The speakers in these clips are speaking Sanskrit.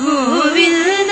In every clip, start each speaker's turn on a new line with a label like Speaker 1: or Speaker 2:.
Speaker 1: गोविन्द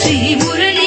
Speaker 1: శ్రీ మురళి